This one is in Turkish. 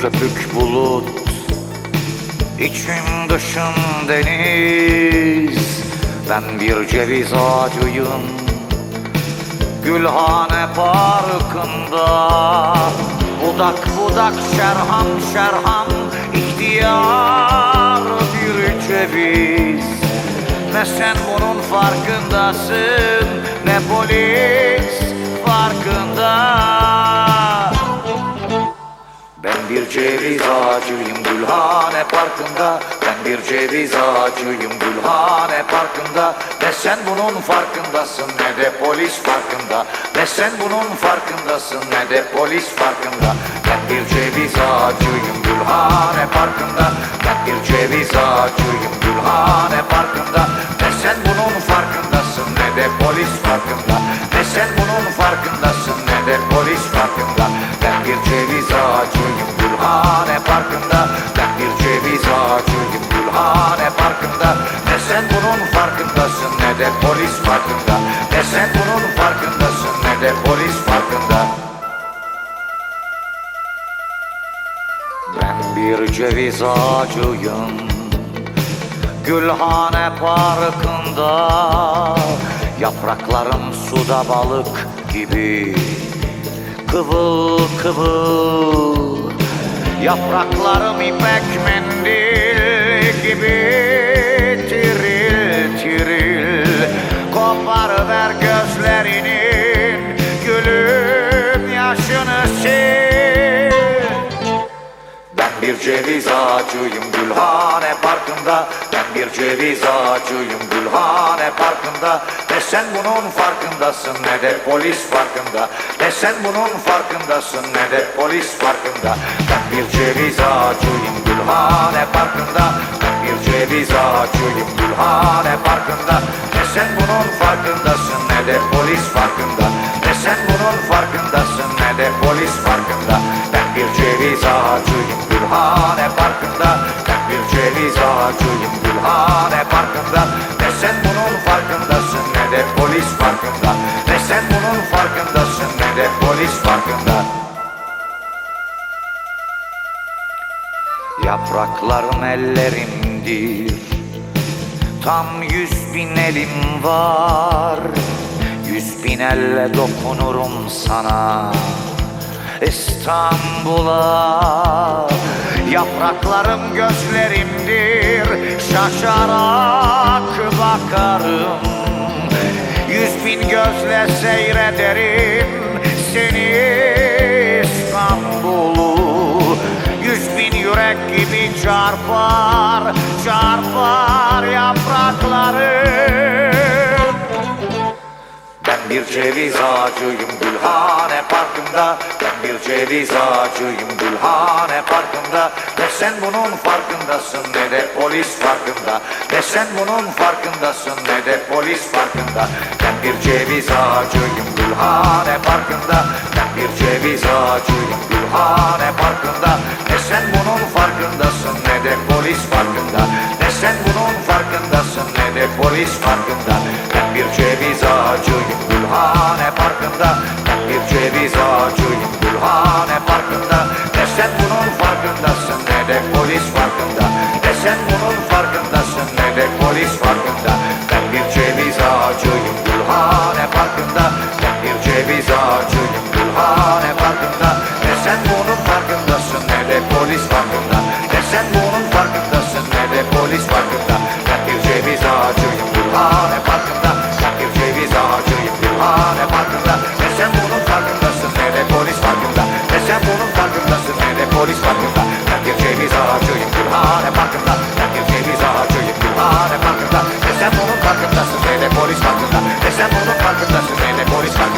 Köpük bulut İçim dışım deniz. Ben bir ceviz ağacıyım Gülhane parkında. Budak budak şerham şerham ihtiyar bir ceviz. Ne sen bunun farkındasın Ne polis ceviz ağacıyım Gülhane Parkı'nda. Ben bir ceviz ağacıyım Gülhane Parkı'nda. Ne sen bunun farkındasın ne de polis farkında. Ne sen bunun farkındasın ne de polis farkında. Ben bir ceviz ağacıyım Gülhane Parkı'nda. Ben bir ceviz ağacıyım Gülhane Parkı'nda ceviz ağacıyım. Gülhane Parkı'nda Yapraklarım suda balık gibi. Kıvıl kıvıl Yapraklarım ipek mendil gibi. Tiril tiril Koparıver gözlerinin ceviz ağacıyım Gülhane Parkı'nda. Ben bir ceviz ağacıyım Gülhane Parkı'nda. Ne sen bunun farkındasın ne de polis farkında. Ne sen bunun farkındasın ne de polis farkında. Ben bir ceviz ağacıyım Gülhane Parkı'nda. Ben bir ceviz ağacıyım Gülhane Parkı'nda. Ne sen bunun farkındasın ne de polis farkında. Ne sen bunun farkındasın ne de polis farkında. Ben bir ceviz ağacıyım Gülhane ağacıyım Gülhane Parkı'nda. Ne sen bunun farkındasın ne de polis farkında. Ne sen bunun farkındasın ne de polis farkında. Yapraklarım ellerimdir. Tam yüz bin elim var. Yüz bin elle dokunurum sana. İstanbul'a Yapraklarım gözlerimdir Şaşarak bakarım. Yüz bin gözle seyrederim Seni İstanbul'u. Yüz bin yürek gibi çarpar Çarpar yapraklarım bir ceviz ağacıyım Gülhane Parkı'nda. Ben bir ceviz ağacıyım Gülhane Parkı'nda. Ne sen bunun farkındasın ne de polis farkında. Ne sen bunun farkındasın ne de polis farkında. Ben bir ceviz ağacıyım Gülhane Parkı'nda. Ben bir ceviz ağacıyım Gülhane Parkı'nda. Ne sen bunun farkındasın ne de polis farkında. Ne sen bunun farkındasın ne de polis farkında Ben bir ceviz ağacıyım Gülhane Parkı'nda. Ben bir ceviz ağacıyım farkındasın ne de polis farkında Ben bir ceviz ağacıyım Gülhane Parkı'nda. Ben bir ceviz ağacıyım Gülhane Parkı'nda. Ne sen bunun farkındasın ne de polis farkında Ne sen bunun farkındasın ne de polis farkında